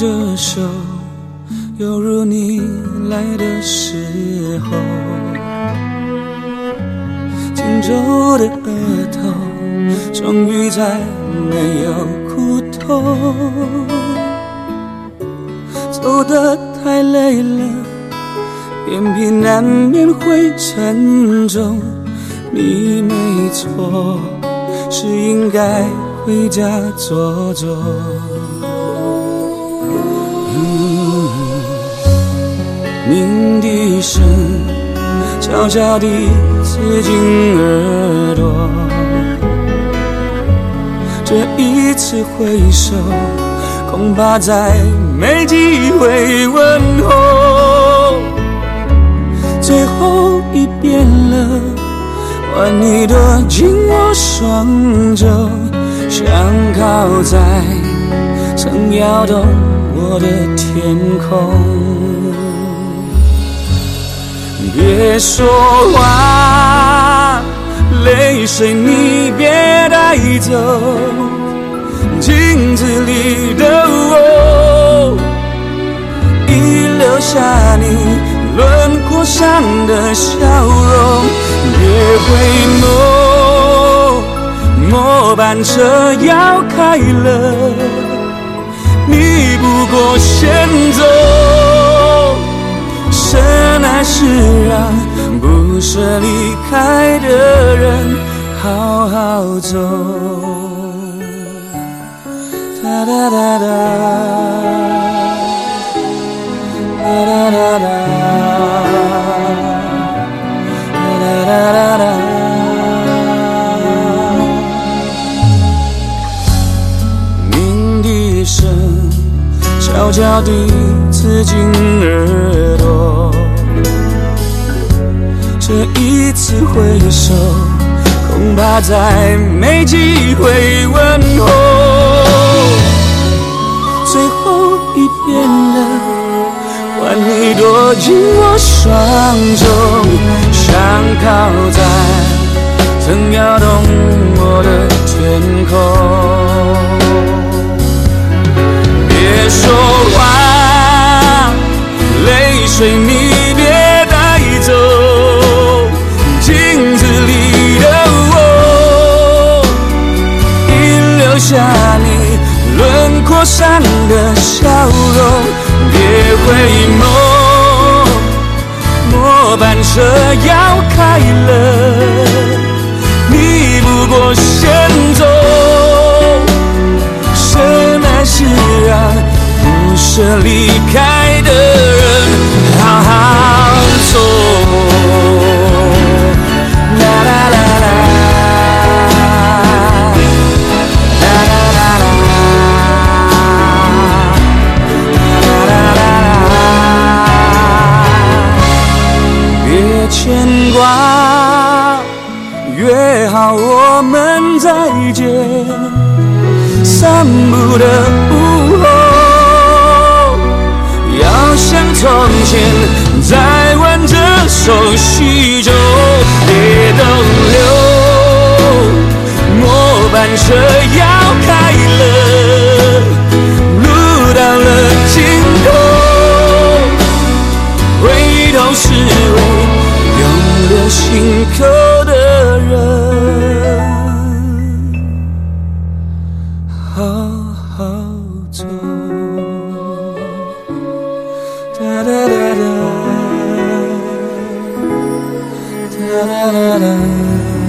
着手，犹如你来的时候，紧皱的额头，终于再没有苦痛。走得太累了，眼皮难免会沉重。你没错，是应该回家坐坐。鸣笛声悄悄地刺进耳朵，这一次挥手，恐怕再没机会问候。最后一遍了，换你躲进我双肘，想靠在曾摇动我的天空。说话，泪水你别带走，镜子里的我，已留下你轮廓上的笑容。别回眸，末班车要开了，你不过舍离开的人好好走。哒哒哒哒，哒哒哒哒，哒哒哒哒。鸣笛声悄悄地刺进耳朵。这一次挥手，恐怕再没机会问候。最后一遍了，换你躲进我双手，想靠在曾摇动我的天空。下你轮廓上的笑容。别回眸，末班车要开了，你不过先走。深爱是让不舍离开的约好我们再见。散步的午后，要像从前再挽着手叙旧。别逗留，末班车要开了，路到了尽头，回头是为永留心口走。哒哒哒哒，哒哒哒哒。